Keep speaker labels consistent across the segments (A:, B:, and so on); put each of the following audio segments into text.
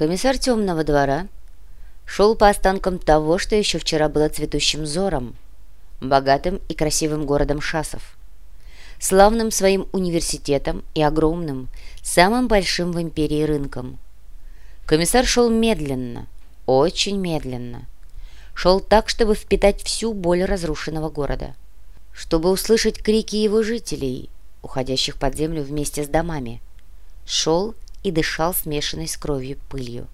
A: Комиссар темного двора шел по останкам того, что еще вчера было цветущим зором, богатым и красивым городом Шасов, славным своим университетом и огромным, самым большим в империи рынком. Комиссар шел медленно, очень медленно. Шел так, чтобы впитать всю боль разрушенного города, чтобы услышать крики его жителей, уходящих под землю вместе с домами. Шел и дышал смешанной с кровью пылью.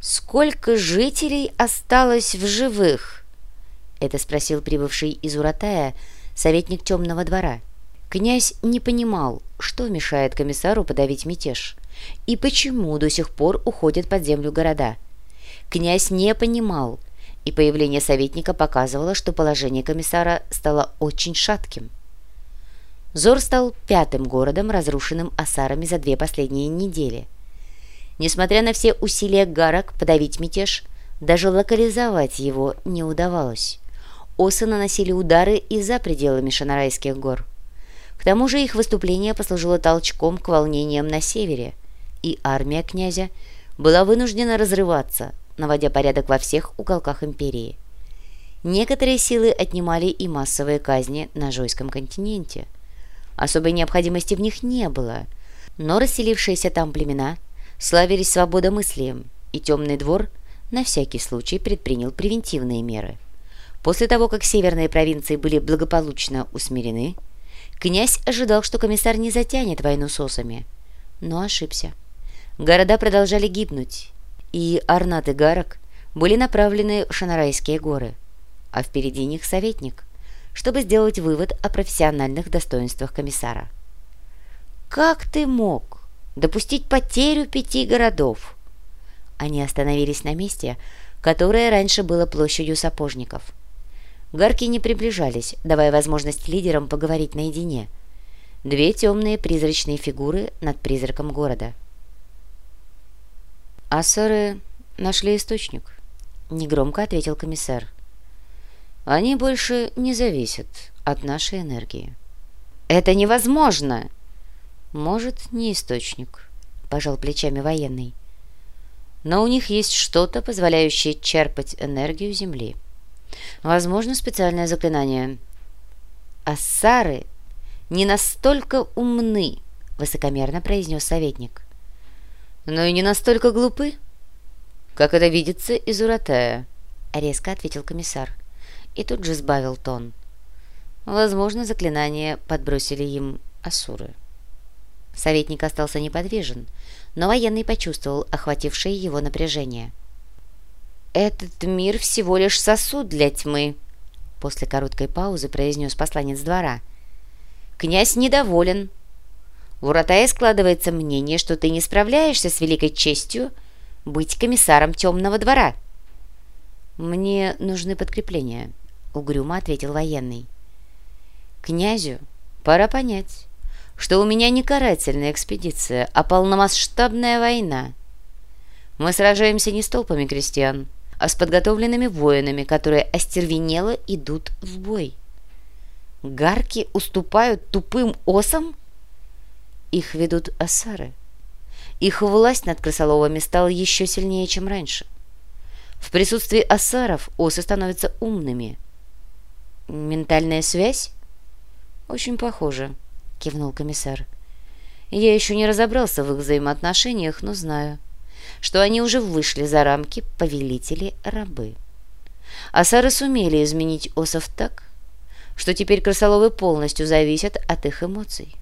A: «Сколько жителей осталось в живых?» — это спросил прибывший из Уратая советник темного двора. Князь не понимал, что мешает комиссару подавить мятеж, и почему до сих пор уходят под землю города. Князь не понимал, и появление советника показывало, что положение комиссара стало очень шатким. Зор стал пятым городом, разрушенным осарами за две последние недели. Несмотря на все усилия Гарок подавить мятеж, даже локализовать его не удавалось. Осы наносили удары и за пределами Шанарайских гор. К тому же их выступление послужило толчком к волнениям на севере, и армия князя была вынуждена разрываться, наводя порядок во всех уголках империи. Некоторые силы отнимали и массовые казни на Жойском континенте – Особой необходимости в них не было, но расселившиеся там племена славились свободомыслием, и темный двор на всякий случай предпринял превентивные меры. После того, как северные провинции были благополучно усмирены, князь ожидал, что комиссар не затянет войну с осами, но ошибся. Города продолжали гибнуть, и Арнат и Гарок были направлены в Шанарайские горы, а впереди них советник, чтобы сделать вывод о профессиональных достоинствах комиссара. «Как ты мог допустить потерю пяти городов?» Они остановились на месте, которое раньше было площадью сапожников. Гарки не приближались, давая возможность лидерам поговорить наедине. Две темные призрачные фигуры над призраком города. «Ассоры нашли источник», — негромко ответил комиссар. Они больше не зависят от нашей энергии. «Это невозможно!» «Может, не источник», — пожал плечами военный. «Но у них есть что-то, позволяющее черпать энергию Земли. Возможно, специальное заклинание». «Ассары не настолько умны», — высокомерно произнес советник. «Но и не настолько глупы, как это видится из Уратая», — резко ответил комиссар и тут же сбавил тон. Возможно, заклинание подбросили им асуры. Советник остался неподвижен, но военный почувствовал охватившее его напряжение. «Этот мир всего лишь сосуд для тьмы», — после короткой паузы произнес посланец двора. «Князь недоволен. В Уратае складывается мнение, что ты не справляешься с великой честью быть комиссаром темного двора». «Мне нужны подкрепления», — угрюмо ответил военный. «Князю пора понять, что у меня не карательная экспедиция, а полномасштабная война. Мы сражаемся не с толпами крестьян, а с подготовленными воинами, которые остервенело идут в бой. Гарки уступают тупым осам? Их ведут осары. Их власть над крысоловами стала еще сильнее, чем раньше. В присутствии осаров осы становятся умными — «Ментальная связь?» «Очень похоже», — кивнул комиссар. «Я еще не разобрался в их взаимоотношениях, но знаю, что они уже вышли за рамки повелители-рабы. Асары сумели изменить осов так, что теперь крысоловы полностью зависят от их эмоций.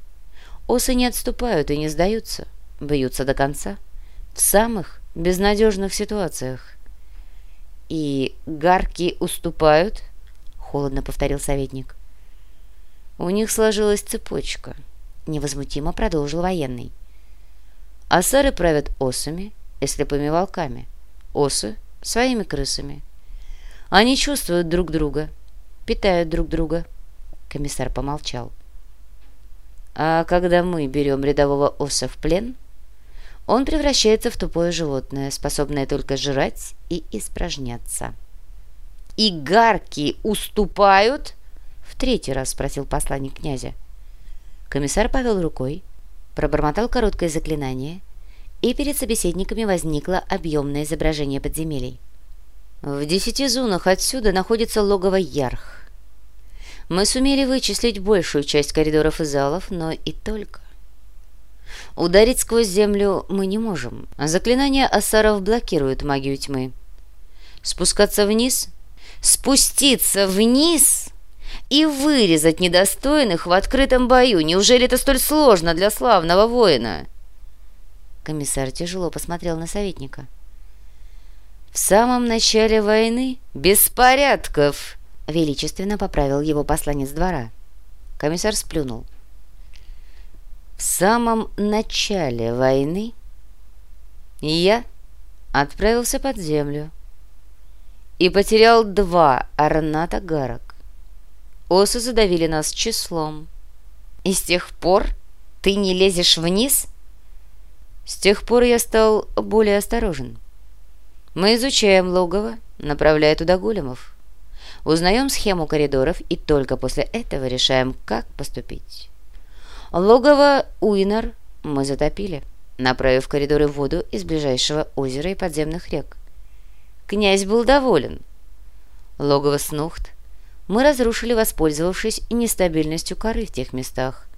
A: Осы не отступают и не сдаются, бьются до конца, в самых безнадежных ситуациях. И гарки уступают холодно повторил советник. У них сложилась цепочка, невозмутимо продолжил военный. Асары правят осами и слепыми волками, осы — своими крысами. Они чувствуют друг друга, питают друг друга. Комиссар помолчал. А когда мы берем рядового оса в плен, он превращается в тупое животное, способное только жрать и испражняться и гарки уступают?» В третий раз спросил посланник князя. Комиссар повел рукой, пробормотал короткое заклинание, и перед собеседниками возникло объемное изображение подземелий. В десяти зонах отсюда находится логово Ярх. Мы сумели вычислить большую часть коридоров и залов, но и только. Ударить сквозь землю мы не можем, заклинания Асаров блокируют магию тьмы. Спускаться вниз? Спуститься вниз и вырезать недостойных в открытом бою. Неужели это столь сложно для славного воина? Комиссар тяжело посмотрел на советника. В самом начале войны беспорядков, величественно поправил его посланец двора. Комиссар сплюнул. В самом начале войны я отправился под землю и потерял два орната гарок. Осы задавили нас числом. И с тех пор ты не лезешь вниз? С тех пор я стал более осторожен. Мы изучаем логово, направляя туда големов. Узнаем схему коридоров и только после этого решаем, как поступить. Логово Уинар мы затопили, направив коридоры в воду из ближайшего озера и подземных рек. Князь был доволен. Логово Снухт мы разрушили, воспользовавшись нестабильностью коры в тех местах.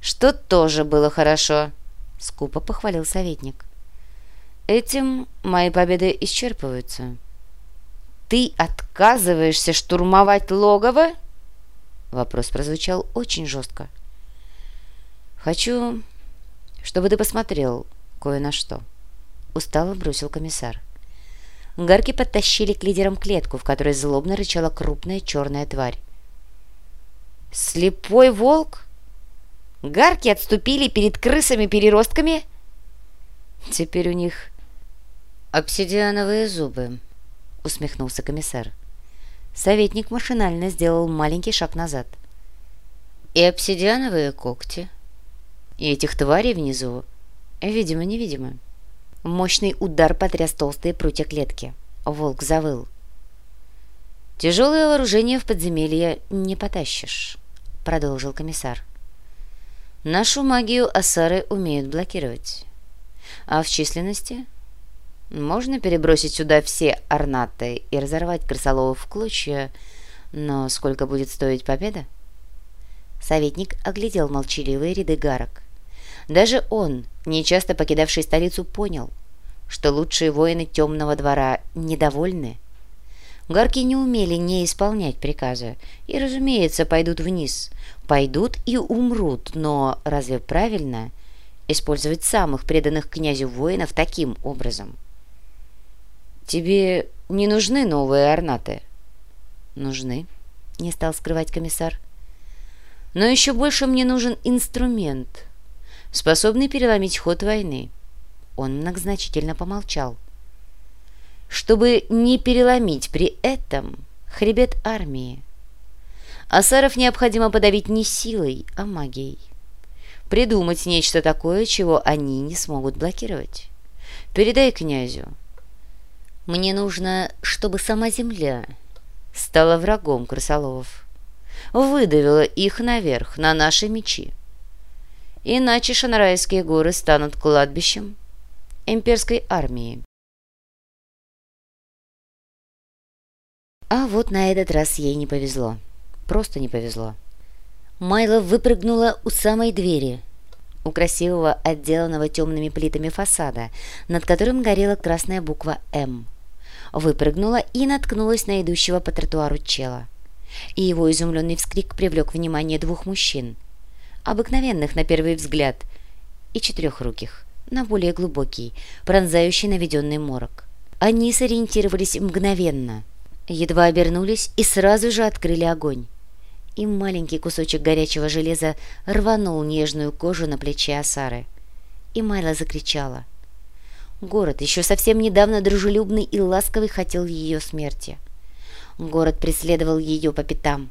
A: Что тоже было хорошо, скупо похвалил советник. Этим мои победы исчерпываются. Ты отказываешься штурмовать логово? Вопрос прозвучал очень жестко. «Хочу, чтобы ты посмотрел кое на что», — устало бросил комиссар. Гарки подтащили к лидерам клетку, в которой злобно рычала крупная черная тварь. «Слепой волк? Гарки отступили перед крысами-переростками?» «Теперь у них обсидиановые зубы», — усмехнулся комиссар. Советник машинально сделал маленький шаг назад. «И обсидиановые когти», и этих тварей внизу, видимо-невидимо. Мощный удар потряс толстые прутья клетки. Волк завыл. «Тяжелое вооружение в подземелье не потащишь», — продолжил комиссар. «Нашу магию асары умеют блокировать. А в численности можно перебросить сюда все орнаты и разорвать крысоловов в клочья, но сколько будет стоить победа?» Советник оглядел молчаливые ряды гарок. Даже он, нечасто покидавший столицу, понял, что лучшие воины темного двора недовольны. Гарки не умели не исполнять приказа и, разумеется, пойдут вниз. Пойдут и умрут, но разве правильно использовать самых преданных князю воинов таким образом? «Тебе не нужны новые орнаты?» «Нужны», — не стал скрывать комиссар. Но еще больше мне нужен инструмент, способный переломить ход войны. Он многозначительно помолчал. Чтобы не переломить при этом хребет армии. Асаров необходимо подавить не силой, а магией. Придумать нечто такое, чего они не смогут блокировать. Передай князю. Мне нужно, чтобы сама земля стала врагом крысоловов выдавила их наверх, на наши мечи. Иначе Шанрайские горы станут кладбищем имперской армии. А вот на этот раз ей не повезло. Просто не повезло. Майла выпрыгнула у самой двери, у красивого, отделанного темными плитами фасада, над которым горела красная буква «М». Выпрыгнула и наткнулась на идущего по тротуару чела и его изумленный вскрик привлек внимание двух мужчин, обыкновенных на первый взгляд, и четырехруких, на более глубокий, пронзающий наведенный морок. Они сориентировались мгновенно, едва обернулись и сразу же открыли огонь. И маленький кусочек горячего железа рванул нежную кожу на плече Асары. И Майла закричала. Город, еще совсем недавно дружелюбный и ласковый, хотел ее смерти. — Город преследовал ее по пятам.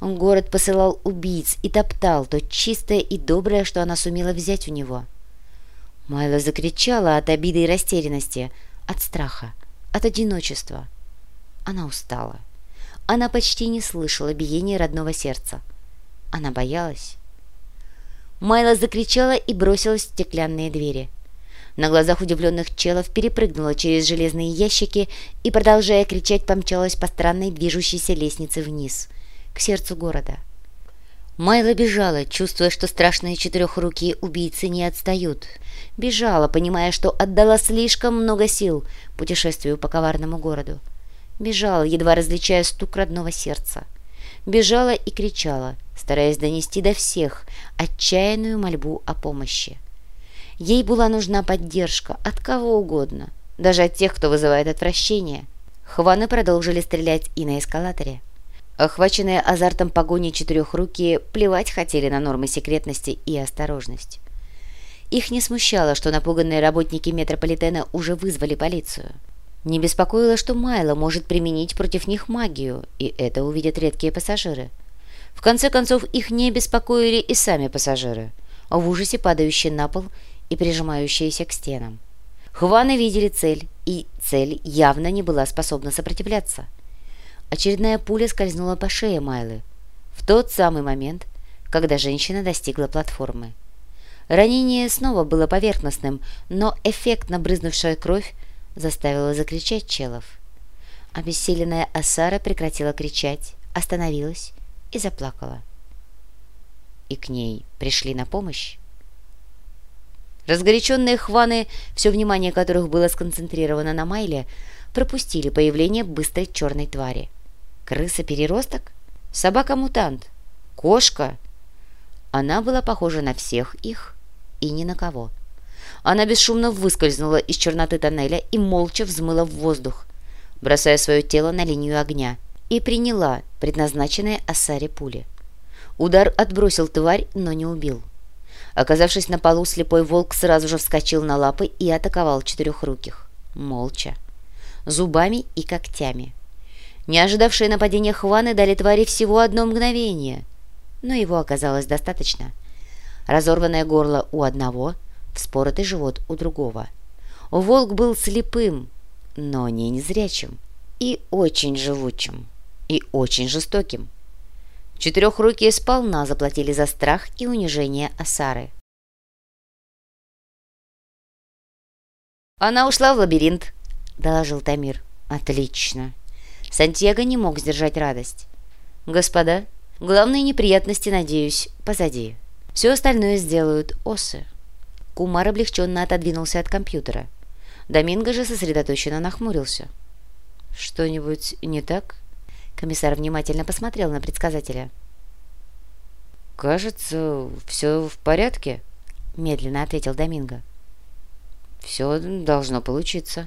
A: Город посылал убийц и топтал то чистое и доброе, что она сумела взять у него. Майла закричала от обиды и растерянности, от страха, от одиночества. Она устала. Она почти не слышала биения родного сердца. Она боялась. Майла закричала и бросилась в стеклянные двери. На глазах удивленных челов перепрыгнула через железные ящики и, продолжая кричать, помчалась по странной движущейся лестнице вниз, к сердцу города. Майла бежала, чувствуя, что страшные четырехрукие убийцы не отстают. Бежала, понимая, что отдала слишком много сил путешествию по коварному городу. Бежала, едва различая стук родного сердца. Бежала и кричала, стараясь донести до всех отчаянную мольбу о помощи. Ей была нужна поддержка от кого угодно, даже от тех, кто вызывает отвращение. Хваны продолжили стрелять и на эскалаторе. Охваченные азартом погони четырехрукие плевать хотели на нормы секретности и осторожность. Их не смущало, что напуганные работники метрополитена уже вызвали полицию. Не беспокоило, что Майло может применить против них магию, и это увидят редкие пассажиры. В конце концов, их не беспокоили и сами пассажиры, в ужасе падающие на пол и прижимающиеся к стенам. Хваны видели цель, и цель явно не была способна сопротивляться. Очередная пуля скользнула по шее Майлы в тот самый момент, когда женщина достигла платформы. Ранение снова было поверхностным, но эффектно брызнувшая кровь заставила закричать челов. Обессиленная Асара прекратила кричать, остановилась и заплакала. И к ней пришли на помощь. Разгоряченные хваны, все внимание которых было сконцентрировано на Майле, пропустили появление быстрой черной твари. Крыса-переросток? Собака-мутант? Кошка? Она была похожа на всех их и ни на кого. Она бесшумно выскользнула из черноты тоннеля и молча взмыла в воздух, бросая свое тело на линию огня, и приняла предназначенные Ассаре пули. Удар отбросил тварь, но не убил. Оказавшись на полу, слепой волк сразу же вскочил на лапы и атаковал четырехруких. Молча. Зубами и когтями. Не ожидавшие нападения Хваны дали твари всего одно мгновение, но его оказалось достаточно. Разорванное горло у одного, вспоротый живот у другого. Волк был слепым, но не незрячим, и очень живучим, и очень жестоким. Четырехрукие сполна заплатили за страх и унижение Асары. «Она ушла в лабиринт», — доложил Тамир. «Отлично. Сантьяго не мог сдержать радость. «Господа, главные неприятности, надеюсь, позади. Все остальное сделают осы». Кумар облегченно отодвинулся от компьютера. Доминго же сосредоточенно нахмурился. «Что-нибудь не так?» Комиссар внимательно посмотрел на предсказателя. «Кажется, все в порядке», — медленно ответил Доминго. «Все должно получиться».